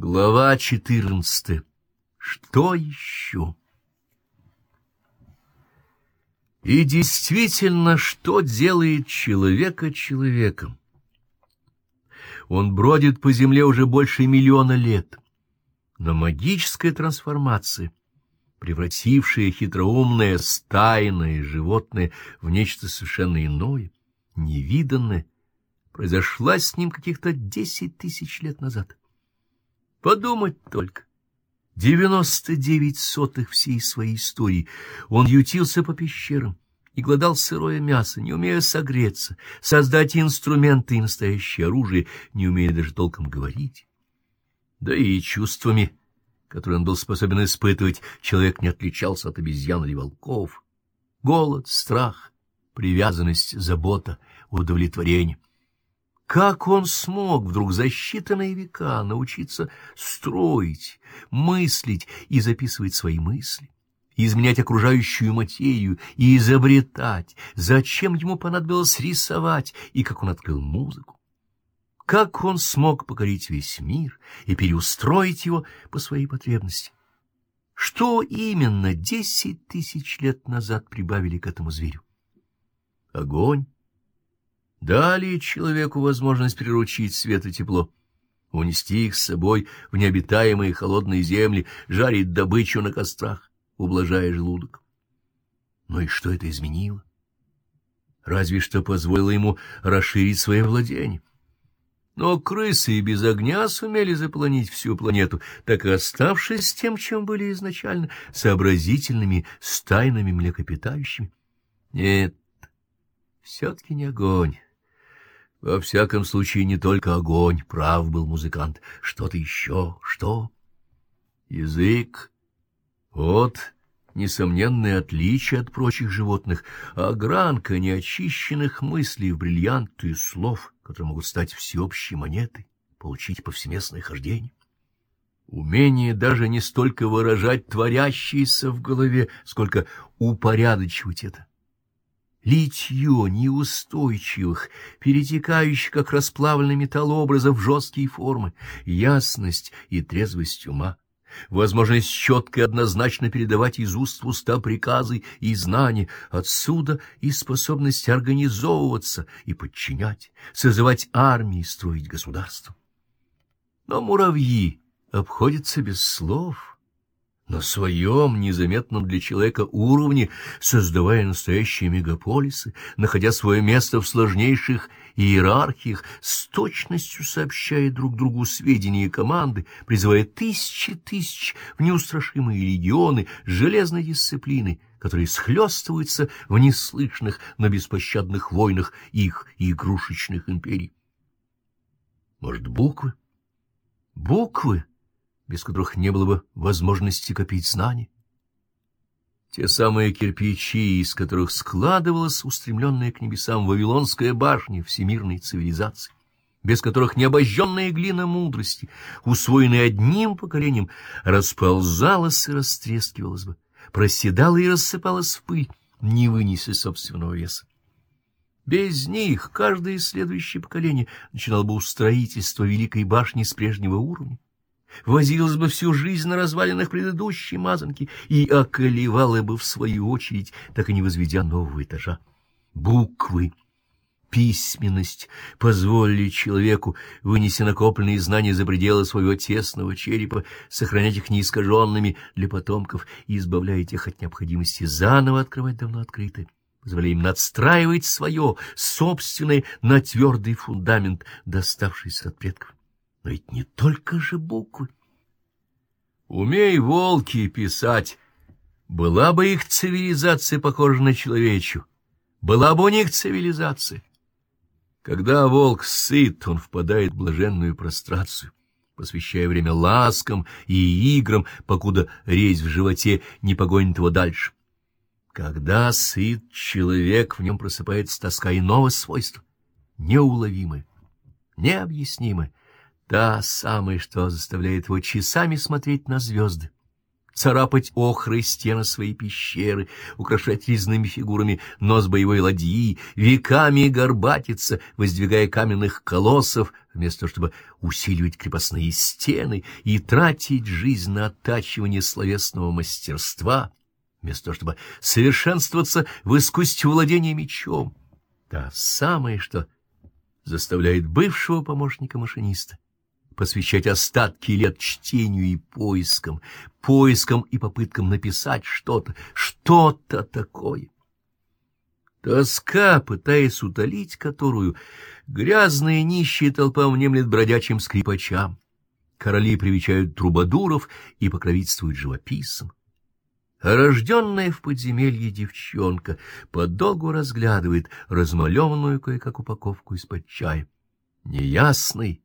Глава четырнадцатая. Что еще? И действительно, что делает человека человеком? Он бродит по земле уже больше миллиона лет. Но магическая трансформация, превратившая хитроумное стайное животное в нечто совершенно иное, невиданное, произошла с ним каких-то десять тысяч лет назад. Подумать только. Девяносто девять сотых всей своей истории он ютился по пещерам и глодал сырое мясо, не умея согреться, создать инструменты и настоящее оружие, не умея даже толком говорить. Да и чувствами, которые он был способен испытывать, человек не отличался от обезьян или волков. Голод, страх, привязанность, забота, удовлетворение — как он смог вдруг за считанные века научиться строить, мыслить и записывать свои мысли, изменять окружающую материю и изобретать, зачем ему понадобилось рисовать и как он открыл музыку? Как он смог покорить весь мир и переустроить его по своей потребности? Что именно десять тысяч лет назад прибавили к этому зверю? Огонь, дали человеку возможность приручить свет и тепло, унести их с собой в необитаемые холодные земли, жарить добычу на кострах, ублажая желудок. Но и что это изменило? Разве что позволило ему расширить свои владения. Но крысы и без огня сумели заполонить всю планету, так и оставшись тем, чем были изначально, сообразительными, стайными млекопитающими. Нет, все-таки не огонь. Во всяком случае, не только огонь, прав был музыкант. Что-то еще, что? Язык. Вот несомненное отличие от прочих животных, огранка неочищенных мыслей в бриллианты слов, которые могут стать всеобщей монетой, получить повсеместное хождение. Умение даже не столько выражать творящееся в голове, сколько упорядочивать это литье неустойчивых, перетекающих, как расплавленный металл образов, жесткие формы, ясность и трезвость ума, возможность четко и однозначно передавать из уст в уста приказы и знания, отсюда и способность организовываться и подчинять, созывать армии, строить государство. Но муравьи обходятся без слов — на своем незаметном для человека уровне, создавая настоящие мегаполисы, находя свое место в сложнейших иерархиях, с точностью сообщая друг другу сведения и команды, призывая тысячи тысяч в неустрашимые регионы железной дисциплины, которые схлестываются в неслышных, но беспощадных войнах их игрушечных империй. Может, буквы? Буквы? Без которых не было бы возможности копить знания. Те самые кирпичи, из которых складывалась устремленная к небесам Вавилонская башня всемирной цивилизации, без которых необожженная глина мудрости, усвоенная одним поколением, расползалась и растрескивалась бы, проседала и рассыпалась в пыль, не вынеся собственного веса. Без них каждое следующее поколение начинало бы устроительство Великой башни с прежнего уровня возилась бы всю жизнь на развалинах предыдущей мазанки и околевала бы в свою очередь, так и не возведя нового этажа. Буквы, письменность позволили человеку, вынеся накопленные знания за пределы своего тесного черепа, сохранять их неискаженными для потомков и избавляя их от необходимости заново открывать давно открытые позволяя им надстраивать свое, собственное, на твердый фундамент, доставшийся от предков. Ведь не только же буквы. Умей волки писать, была бы их цивилизация похожа на человечью, была бы у них цивилизация. Когда волк сыт, он впадает в блаженную прострацию, посвящая время ласкам и играм, покуда резь в животе не погонит его дальше. Когда сыт человек, в нем просыпается тоска иного свойства, неуловимая, необъяснимая, Та самая, что заставляет его часами смотреть на звезды, царапать охрой стены своей пещеры, украшать резными фигурами нос боевой ладьи, веками горбатиться, воздвигая каменных колоссов, вместо того, чтобы усиливать крепостные стены и тратить жизнь на оттачивание словесного мастерства, вместо того, чтобы совершенствоваться в искусстве владения мечом. Та самое, что заставляет бывшего помощника машиниста посвящать остатки лет чтению и поискам, поискам и попыткам написать что-то, что-то такое. Тоска, пытаясь утолить которую, грязная нищая толпа внемлет бродячим скрипачам. Короли привечают трубадуров и покровительствуют живописцам. Рожденная в подземелье девчонка подолгу разглядывает размалеванную кое-как упаковку из-под чая. Неясный,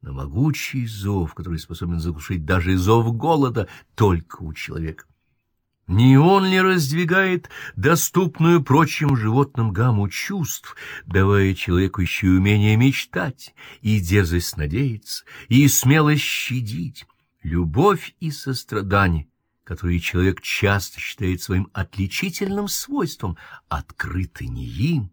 но могучий зов, который способен заглушить даже зов голода только у человека. Не он ли раздвигает доступную прочим животным гамму чувств, давая человеку еще и умение мечтать, и дерзость надеяться, и смелость щадить, любовь и сострадание, которые человек часто считает своим отличительным свойством, открыты не им.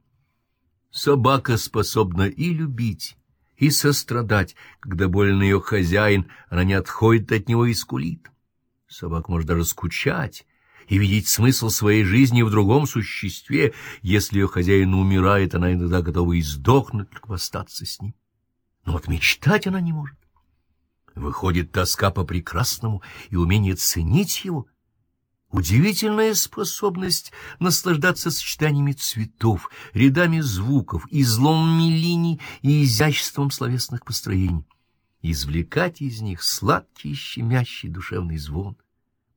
Собака способна и любить, и сострадать, когда болен ее хозяин, она не отходит от него и скулит. Собака может даже скучать и видеть смысл своей жизни в другом существе. Если ее хозяин умирает, она иногда готова и сдохнуть, только остаться с ним. Но вот мечтать она не может. Выходит тоска по прекрасному и умение ценить его — Удивительная способность наслаждаться сочетаниями цветов, рядами звуков, изломами линий и изяществом словесных построений, извлекать из них сладкий, щемящий душевный звон,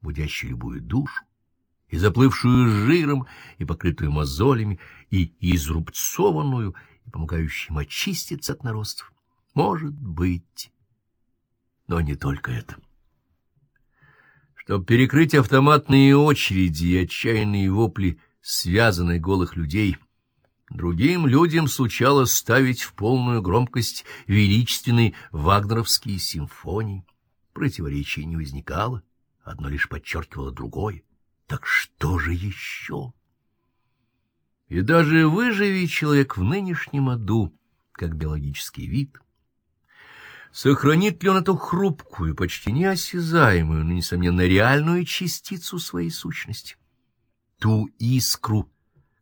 будящий любую душу, и заплывшую жиром, и покрытую мозолями, и изрубцованную, и помогающим очиститься от наростов. Может быть, но не только это. Чтобы перекрыть автоматные очереди и отчаянные вопли связанных голых людей, другим людям случалось ставить в полную громкость величественные вагнеровские симфонии. Противоречий не возникало, одно лишь подчеркивало другое. Так что же еще? И даже выживи человек в нынешнем аду, как биологический вид — Сохранит ли он эту хрупкую, почти неосязаемую, но, несомненно, реальную частицу своей сущности? Ту искру,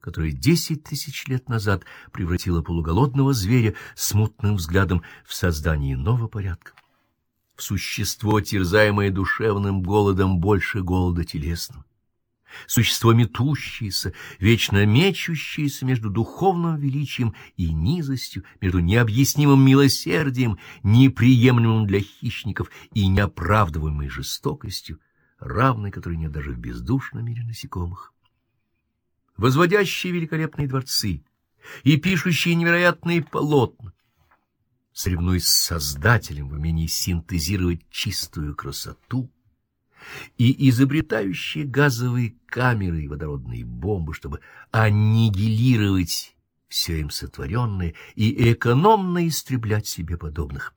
которая десять тысяч лет назад превратила полуголодного зверя смутным взглядом в создание нового порядка, в существо, терзаемое душевным голодом больше голода телесного существо метущееся, вечно мечущееся между духовным величием и низостью, между необъяснимым милосердием, неприемлемым для хищников и неоправдываемой жестокостью, равной которой нет даже в бездушном мире насекомых. Возводящие великолепные дворцы и пишущие невероятные полотна, соревнуясь с Создателем в умении синтезировать чистую красоту, и изобретающие газовые камеры и водородные бомбы, чтобы аннигилировать все им сотворенное и экономно истреблять себе подобных.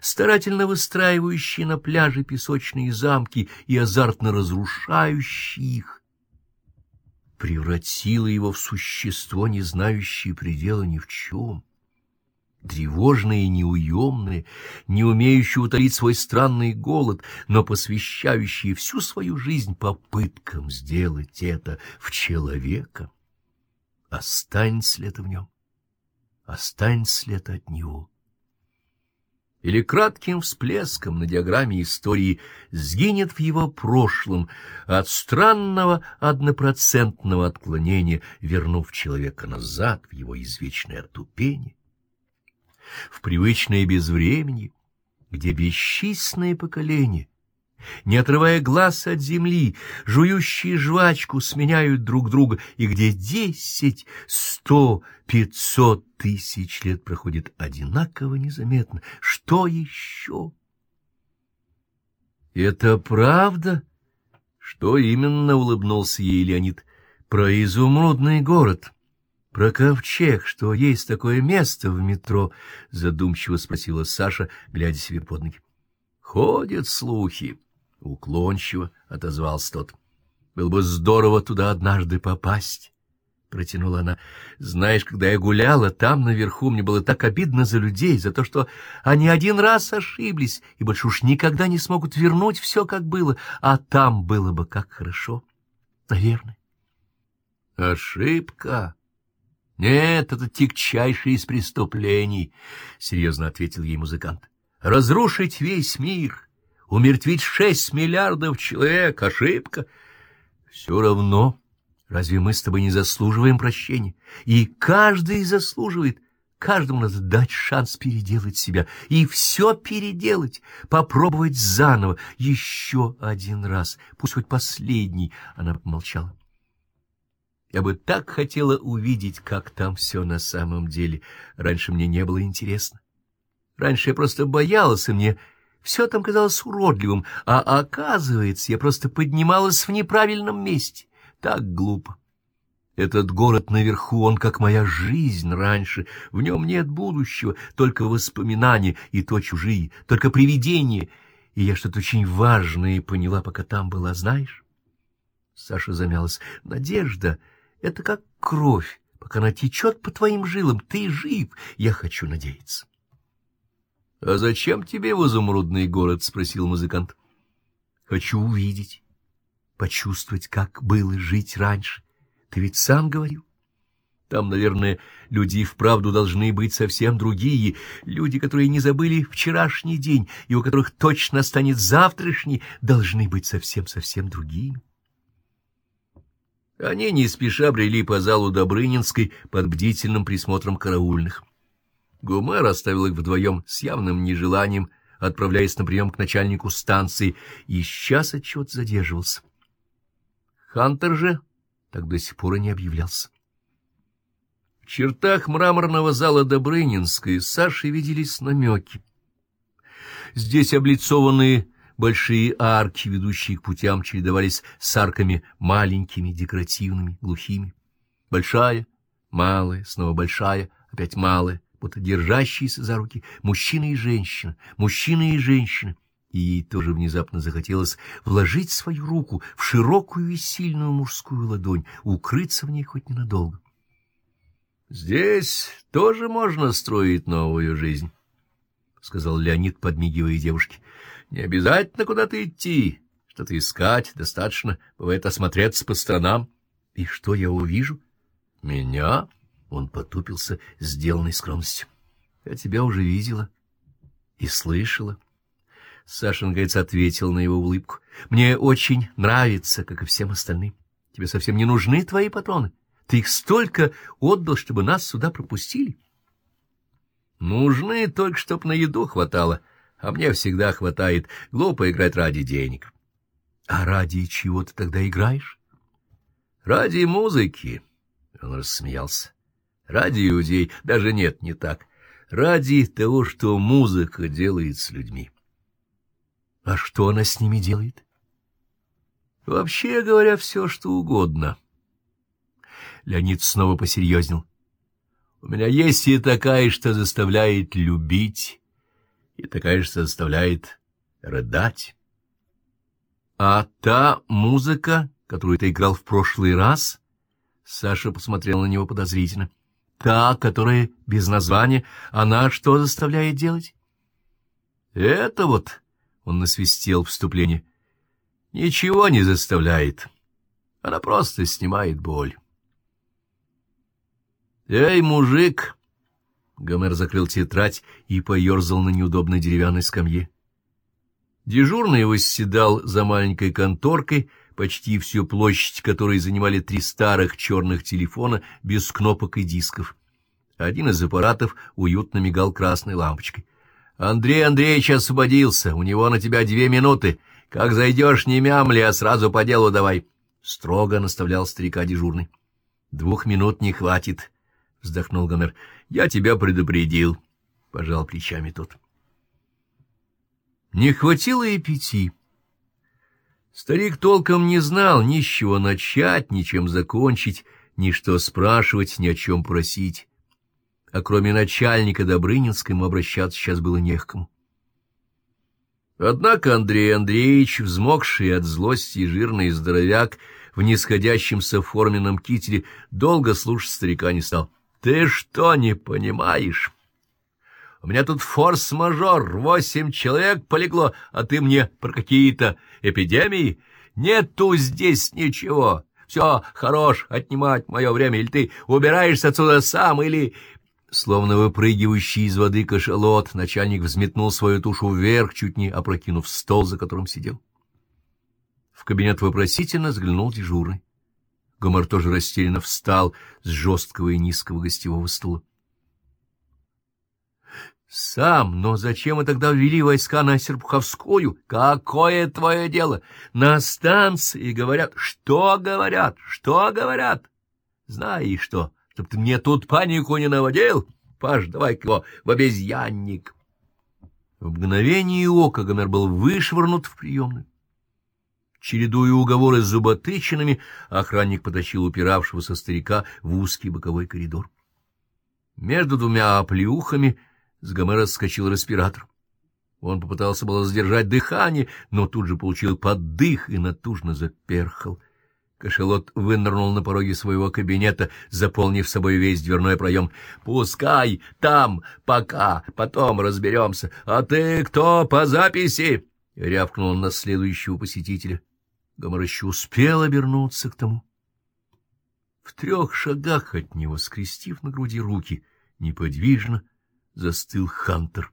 Старательно выстраивающие на пляже песочные замки и азартно разрушающие их, превратило его в существо, не знающее предела ни в чем тревожные неуемные, не умеющие утолить свой странный голод, но посвящающие всю свою жизнь попыткам сделать это в человека. Останется ли это в нем? Останется ли это от него? Или кратким всплеском на диаграмме истории сгинет в его прошлом от странного однопроцентного отклонения, вернув человека назад в его извечное отупение? В привычное безвременье, где бесчисленные поколения, не отрывая глаз от земли, жующие жвачку сменяют друг друга, и где десять, сто, пятьсот тысяч лет проходит одинаково незаметно. Что еще? Это правда? Что именно улыбнулся ей Леонид? Про изумрудный город — про ковчег, что есть такое место в метро, задумчиво спросила Саша, глядя себе под ноги. Ходят слухи. Уклончиво отозвался тот. Было бы здорово туда однажды попасть. — протянула она. — Знаешь, когда я гуляла, там наверху мне было так обидно за людей, за то, что они один раз ошиблись и больше уж никогда не смогут вернуть все, как было, а там было бы как хорошо. Наверное. — Ошибка? Нет, это тягчайшее из преступлений, — серьезно ответил ей музыкант. — Разрушить весь мир, умертвить шесть миллиардов человек — ошибка. Все равно... Разве мы с тобой не заслуживаем прощения? И каждый заслуживает. Каждому надо дать шанс переделать себя. И все переделать, попробовать заново, еще один раз, пусть хоть последний. Она помолчала. Я бы так хотела увидеть, как там все на самом деле. Раньше мне не было интересно. Раньше я просто боялась, и мне все там казалось уродливым, а оказывается, я просто поднималась в неправильном месте. Так глупо. Этот город наверху, он как моя жизнь раньше. В нем нет будущего, только воспоминания, и то чужие, только привидения. И я что-то очень важное поняла, пока там была, знаешь? Саша замялась. Надежда — это как кровь. Пока она течет по твоим жилам, ты жив. Я хочу надеяться. — А зачем тебе в изумрудный город? — спросил музыкант. — Хочу увидеть почувствовать, как было жить раньше. Ты ведь сам говорил. Там, наверное, люди и вправду должны быть совсем другие, люди, которые не забыли вчерашний день, и у которых точно станет завтрашний, должны быть совсем-совсем другими. Они не спеша брели по залу Добрынинской под бдительным присмотром караульных. Гумер оставил их вдвоем с явным нежеланием, отправляясь на прием к начальнику станции, и сейчас отчет задерживался. Хантер же так до сих пор и не объявлялся. В чертах мраморного зала Добрынинской Саше виделись намеки. Здесь облицованные большие арки, ведущие к путям, чередовались с арками маленькими, декоративными, глухими. Большая, малая, снова большая, опять малая, будто держащиеся за руки мужчина и женщина, мужчина и женщина — и ей тоже внезапно захотелось вложить свою руку в широкую и сильную мужскую ладонь, укрыться в ней хоть ненадолго. «Здесь тоже можно строить новую жизнь», — сказал Леонид, подмигивая девушке. «Не обязательно куда-то идти, что-то искать, достаточно, бывает, осмотреться по сторонам. И что я увижу?» «Меня?» — он потупился, сделанной скромностью. «Я тебя уже видела и слышала». Сашин, кажется, ответил на его улыбку. — Мне очень нравится, как и всем остальным. Тебе совсем не нужны твои патроны. Ты их столько отдал, чтобы нас сюда пропустили. — Нужны только, чтоб на еду хватало, а мне всегда хватает. Глупо играть ради денег. — А ради чего ты тогда играешь? — Ради музыки. Он рассмеялся. — Ради людей. Даже нет, не так. Ради того, что музыка делает с людьми. — а что она с ними делает? Вообще говоря, все, что угодно. Леонид снова посерьезнел. У меня есть и такая, что заставляет любить, и такая, что заставляет рыдать. А та музыка, которую ты играл в прошлый раз, Саша посмотрел на него подозрительно. Та, которая без названия, она что заставляет делать? Это вот он насвистел вступление. Ничего не заставляет. Она просто снимает боль. «Эй, мужик!» Гомер закрыл тетрадь и поерзал на неудобной деревянной скамье. Дежурный восседал за маленькой конторкой, почти всю площадь которой занимали три старых черных телефона без кнопок и дисков. Один из аппаратов уютно мигал красной лампочкой. Андрей Андреевич освободился, у него на тебя две минуты. Как зайдешь, не мямли, а сразу по делу давай. Строго наставлял старика дежурный. — Двух минут не хватит, — вздохнул Гомер. — Я тебя предупредил, — пожал плечами тот. Не хватило и пяти. Старик толком не знал ни с чего начать, ни чем закончить, ни что спрашивать, ни о чем просить а кроме начальника Добрынинской ему обращаться сейчас было не к кому. Однако Андрей Андреевич, взмокший от злости жирный здоровяк, в нисходящемся форменном кителе, долго слушать старика не стал. — Ты что не понимаешь? У меня тут форс-мажор, восемь человек полегло, а ты мне про какие-то эпидемии? Нету здесь ничего. Все, хорош, отнимать мое время, или ты убираешься отсюда сам, или... Словно выпрыгивающий из воды кашалот, начальник взметнул свою тушу вверх, чуть не опрокинув стол, за которым сидел. В кабинет вопросительно взглянул дежурный. Гомер тоже растерянно встал с жесткого и низкого гостевого стула. — Сам, но зачем вы тогда ввели войска на Серпуховскую? Какое твое дело? На станции говорят. Что говорят? Что говорят? Знаешь что? чтоб ты мне тут панику не наводил. Паш, давай-ка его в обезьянник. В мгновение ока Гомер был вышвырнут в приемную. Чередуя уговоры с зуботычинами, охранник потащил упиравшегося старика в узкий боковой коридор. Между двумя оплеухами с Гомера скочил респиратор. Он попытался было сдержать дыхание, но тут же получил поддых и натужно заперхал. Кошелот вынырнул на пороге своего кабинета, заполнив собой весь дверной проем. — Пускай там, пока, потом разберемся. А ты кто по записи? — рявкнул он на следующего посетителя. Гомор еще успел обернуться к тому. В трех шагах от него, скрестив на груди руки, неподвижно застыл Хантер.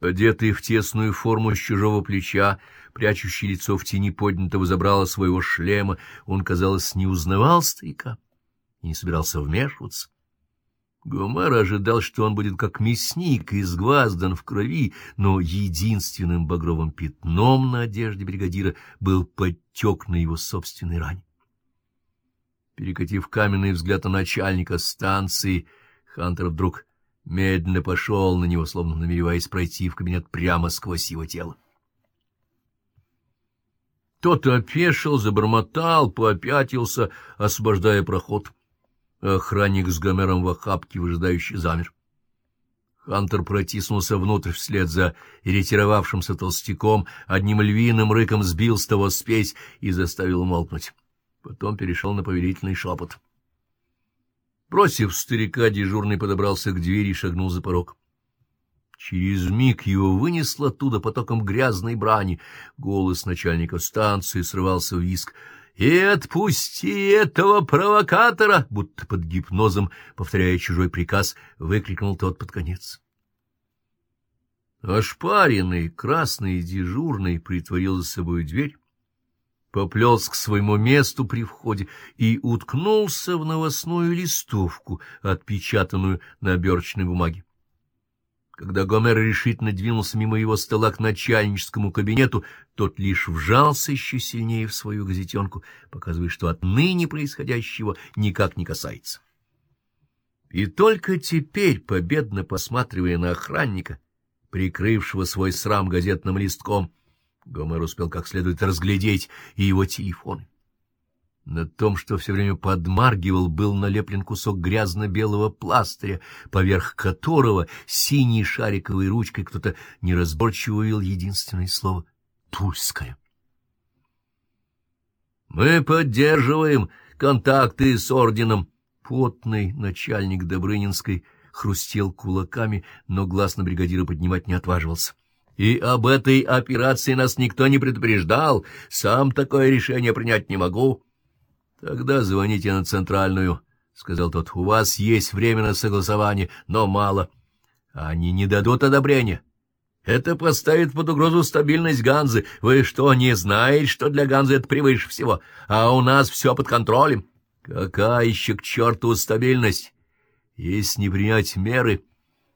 Одетый в тесную форму с чужого плеча, прячущий лицо в тени поднятого забрала своего шлема, он, казалось, не узнавал старика и не собирался вмешиваться. Гомер ожидал, что он будет как мясник, изгваздан в крови, но единственным багровым пятном на одежде бригадира был подтек на его собственной ране. Перекатив каменный взгляд на начальника станции, Хантер вдруг медленно пошел на него, словно намереваясь пройти в кабинет прямо сквозь его тело. Тот опешил, забормотал, попятился, освобождая проход. Охранник с Гомером в охапке, выжидающий, замер. Хантер протиснулся внутрь вслед за ретировавшимся толстяком, одним львиным рыком сбил с того спесь и заставил умолкнуть. Потом перешел на повелительный шепот. Бросив старика, дежурный подобрался к двери и шагнул за порог. Через миг его вынесло оттуда потоком грязной брани. Голос начальника станции срывался в виск. «И отпусти этого провокатора!» Будто под гипнозом, повторяя чужой приказ, выкрикнул тот под конец. Ошпаренный, красный дежурный притворил за собой дверь поплелся к своему месту при входе и уткнулся в новостную листовку, отпечатанную на оберточной бумаге. Когда Гомер решительно двинулся мимо его стола к начальническому кабинету, тот лишь вжался еще сильнее в свою газетенку, показывая, что отныне происходящего никак не касается. И только теперь, победно посматривая на охранника, прикрывшего свой срам газетным листком, Гомер успел как следует разглядеть и его телефон. На том, что все время подмаргивал, был налеплен кусок грязно-белого пластыря, поверх которого синей шариковой ручкой кто-то неразборчиво увидел единственное слово — «Тульская». «Мы поддерживаем контакты с орденом». Потный начальник Добрынинской хрустел кулаками, но глаз на бригадира поднимать не отваживался. И об этой операции нас никто не предупреждал. Сам такое решение принять не могу. — Тогда звоните на центральную, — сказал тот. — У вас есть время на согласование, но мало. Они не дадут одобрения. Это поставит под угрозу стабильность Ганзы. Вы что, не знаете, что для Ганзы это превыше всего? А у нас все под контролем. Какая еще к черту стабильность? Если не принять меры...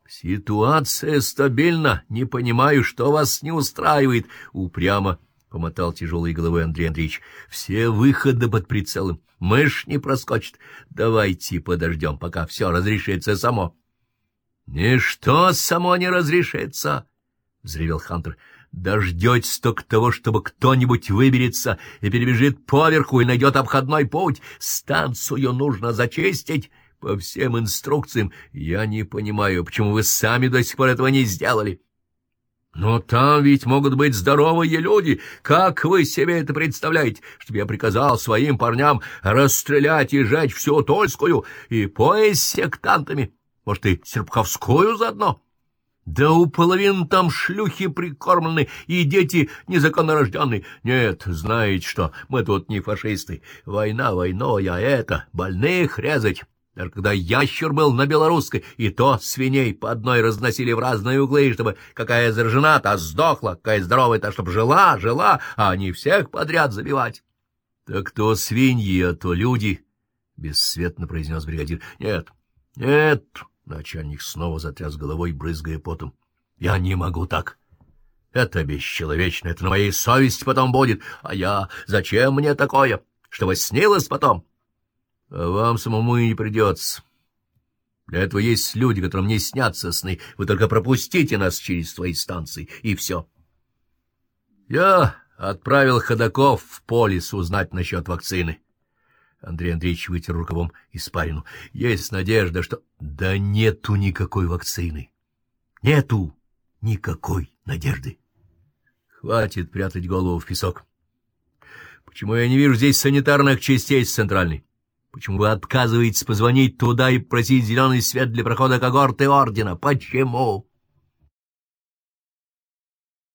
Ситуация стабильна. Не понимаю, что вас не устраивает. Упрямо помотал тяжелой головой Андрей Андреевич. Все выходы под прицелом. Мышь не проскочит. Давайте подождем, пока все разрешится само. — Ничто само не разрешится, — взревел Хантер. — Дождетесь только того, чтобы кто-нибудь выберется и перебежит поверху и найдет обходной путь. Станцию нужно зачистить по всем инструкциям. Я не понимаю, почему вы сами до сих пор этого не сделали. Но там ведь могут быть здоровые люди. Как вы себе это представляете, чтобы я приказал своим парням расстрелять и сжечь всю Тольскую и пояс с сектантами? Может, и Серпховскую заодно? Да у половины там шлюхи прикормлены и дети незаконнорожденные. Нет, знаете что, мы тут не фашисты. Война войной, а это, больных резать. Даже когда ящер был на белорусской, и то свиней по одной разносили в разные углы, чтобы какая заражена, та сдохла, какая здоровая, та чтобы жила, жила, а не всех подряд забивать. — Так то свиньи, а то люди, — бесцветно произнес бригадир. — Нет, нет, — начальник снова затряс головой, брызгая потом. — Я не могу так. Это бесчеловечно, это на моей совести потом будет. А я... Зачем мне такое? Чтобы снилось потом? — вам самому и не придется. Для этого есть люди, которым не снятся сны. Вы только пропустите нас через свои станции, и все. Я отправил ходаков в полис узнать насчет вакцины. Андрей Андреевич вытер рукавом испарину. Есть надежда, что... Да нету никакой вакцины. Нету никакой надежды. Хватит прятать голову в песок. Почему я не вижу здесь санитарных частей с центральной? Почему вы отказываетесь позвонить туда и просить зеленый свет для прохода когорты ордена? Почему?